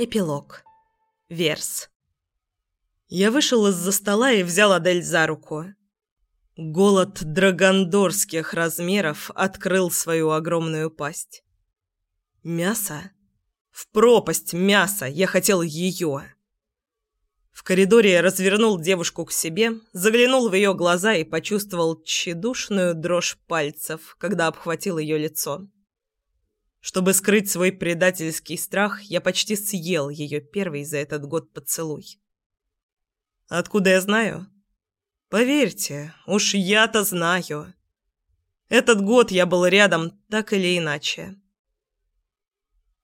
Эпилог. Верс. Я вышел из-за стола и взял Адель за руку. Голод драгондорских размеров открыл свою огромную пасть. Мясо? В пропасть мясо! Я хотел ее! В коридоре я развернул девушку к себе, заглянул в ее глаза и почувствовал тщедушную дрожь пальцев, когда обхватил ее лицо. Чтобы скрыть свой предательский страх, я почти съел ее первый за этот год поцелуй. Откуда я знаю? Поверьте, уж я-то знаю. Этот год я был рядом так или иначе.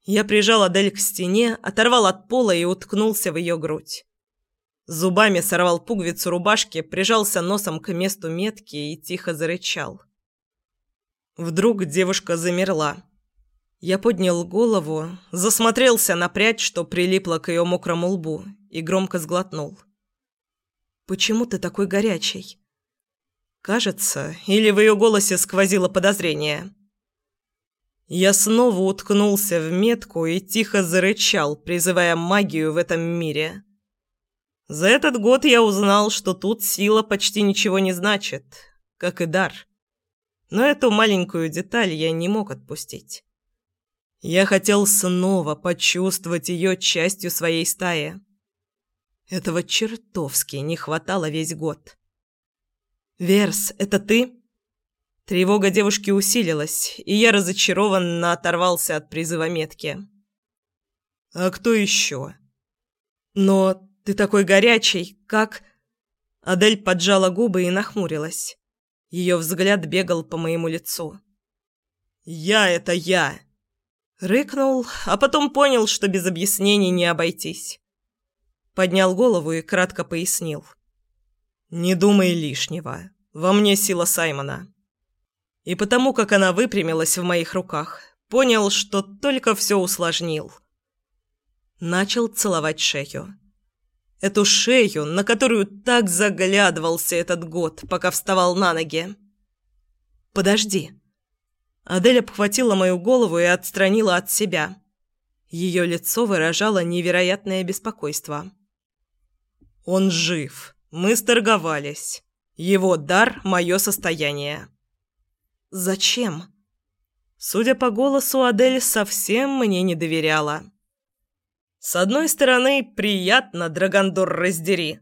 Я прижал Адель к стене, оторвал от пола и уткнулся в ее грудь. Зубами сорвал пуговицу рубашки, прижался носом к месту метки и тихо зарычал. Вдруг девушка замерла. Я поднял голову, засмотрелся на прядь, что прилипла к ее мокрому лбу, и громко сглотнул. «Почему ты такой горячий?» Кажется, или в ее голосе сквозило подозрение. Я снова уткнулся в метку и тихо зарычал, призывая магию в этом мире. За этот год я узнал, что тут сила почти ничего не значит, как и дар. Но эту маленькую деталь я не мог отпустить. Я хотел снова почувствовать ее частью своей стаи. Этого чертовски не хватало весь год. «Верс, это ты?» Тревога девушки усилилась, и я разочарованно оторвался от призыва метки. «А кто еще?» «Но ты такой горячий, как...» Адель поджала губы и нахмурилась. Ее взгляд бегал по моему лицу. «Я — это я!» Рыкнул, а потом понял, что без объяснений не обойтись. Поднял голову и кратко пояснил. «Не думай лишнего. Во мне сила Саймона». И потому, как она выпрямилась в моих руках, понял, что только все усложнил. Начал целовать шею. Эту шею, на которую так заглядывался этот год, пока вставал на ноги. «Подожди». Адель обхватила мою голову и отстранила от себя. Ее лицо выражало невероятное беспокойство. «Он жив. Мы сторговались. Его дар – мое состояние». «Зачем?» Судя по голосу, Адель совсем мне не доверяла. С одной стороны, приятно, Драгондор раздери.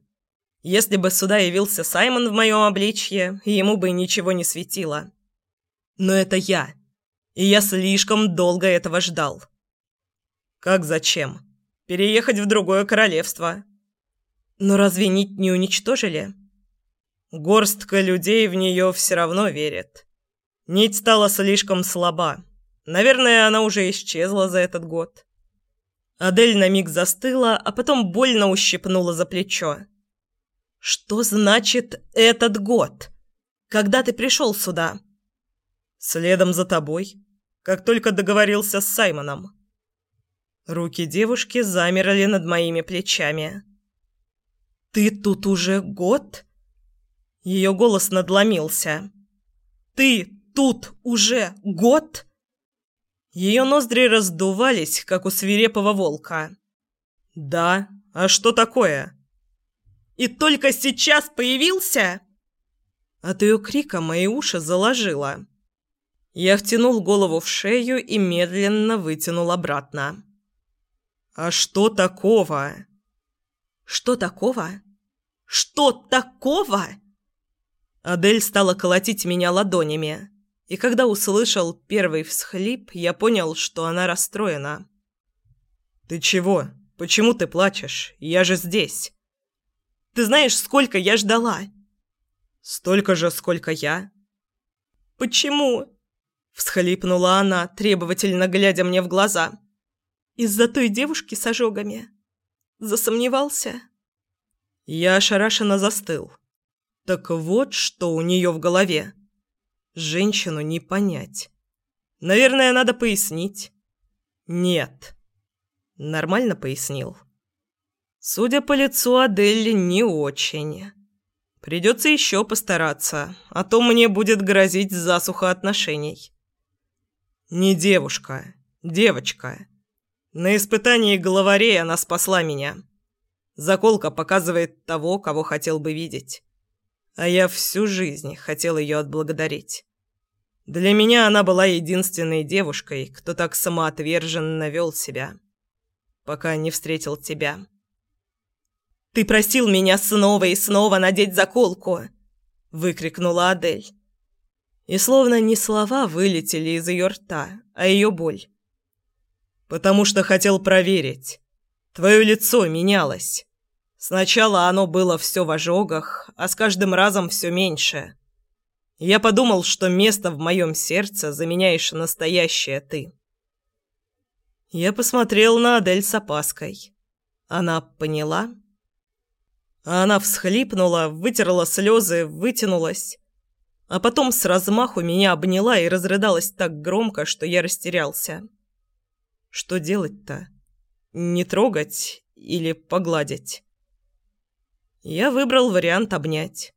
Если бы сюда явился Саймон в моем обличье, ему бы ничего не светило. Но это я, и я слишком долго этого ждал. Как зачем? Переехать в другое королевство. Но разве нить не уничтожили? Горстка людей в нее все равно верит. Нить стала слишком слаба. Наверное, она уже исчезла за этот год. Адель на миг застыла, а потом больно ущипнула за плечо. «Что значит «этот год»? Когда ты пришел сюда?» «Следом за тобой, как только договорился с Саймоном». Руки девушки замерли над моими плечами. «Ты тут уже год?» Ее голос надломился. «Ты тут уже год?» Ее ноздри раздувались, как у свирепого волка. «Да? А что такое?» «И только сейчас появился?» От ее крика мои уши заложило. Я втянул голову в шею и медленно вытянул обратно. «А что такого?» «Что такого? Что такого?» Адель стала колотить меня ладонями. И когда услышал первый всхлип, я понял, что она расстроена. «Ты чего? Почему ты плачешь? Я же здесь!» «Ты знаешь, сколько я ждала?» «Столько же, сколько я». «Почему?» – всхлипнула она, требовательно глядя мне в глаза. «Из-за той девушки с ожогами?» «Засомневался?» Я ошарашенно застыл. «Так вот, что у нее в голове». Женщину не понять. Наверное, надо пояснить. Нет. Нормально пояснил. Судя по лицу Адель, не очень. Придется еще постараться, а то мне будет грозить засуха отношений. Не девушка, девочка. На испытании главарей она спасла меня. Заколка показывает того, кого хотел бы видеть. А я всю жизнь хотел ее отблагодарить. Для меня она была единственной девушкой, кто так самоотверженно вел себя, пока не встретил тебя. «Ты просил меня снова и снова надеть заколку!» — выкрикнула Адель. И словно не слова вылетели из ее рта, а ее боль. «Потому что хотел проверить. Твое лицо менялось. Сначала оно было все в ожогах, а с каждым разом все меньше. Я подумал, что место в моем сердце заменяешь настоящее ты». Я посмотрел на Адель с опаской. Она поняла а она всхлипнула, вытерла слезы, вытянулась. А потом с размаху меня обняла и разрыдалась так громко, что я растерялся. Что делать-то? Не трогать или погладить? Я выбрал вариант обнять.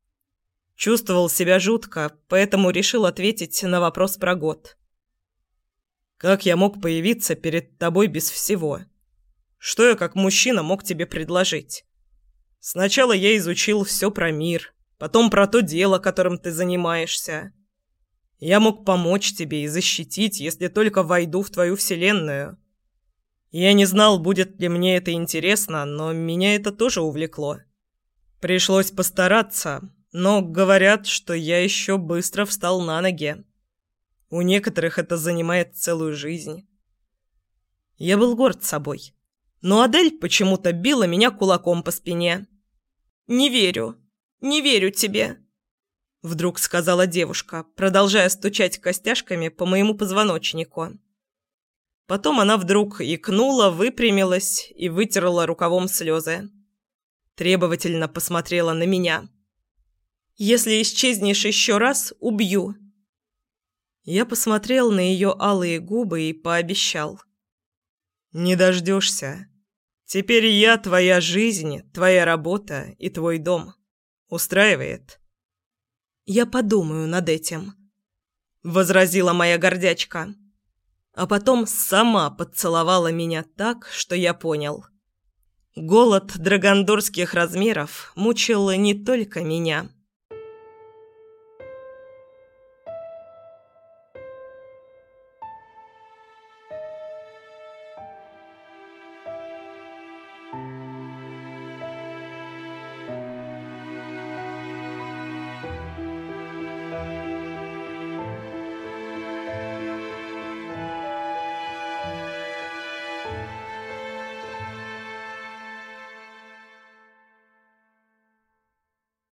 Чувствовал себя жутко, поэтому решил ответить на вопрос про год. «Как я мог появиться перед тобой без всего? Что я как мужчина мог тебе предложить?» Сначала я изучил все про мир, потом про то дело, которым ты занимаешься. Я мог помочь тебе и защитить, если только войду в твою вселенную. Я не знал, будет ли мне это интересно, но меня это тоже увлекло. Пришлось постараться, но говорят, что я еще быстро встал на ноги. У некоторых это занимает целую жизнь. Я был горд собой. Но Адель почему-то била меня кулаком по спине. «Не верю. Не верю тебе», — вдруг сказала девушка, продолжая стучать костяшками по моему позвоночнику. Потом она вдруг икнула, выпрямилась и вытерла рукавом слезы. Требовательно посмотрела на меня. «Если исчезнешь еще раз, убью». Я посмотрел на ее алые губы и пообещал. «Не дождешься». Теперь я твоя жизнь, твоя работа и твой дом. Устраивает?» «Я подумаю над этим», — возразила моя гордячка. А потом сама поцеловала меня так, что я понял. Голод драгондорских размеров мучил не только меня.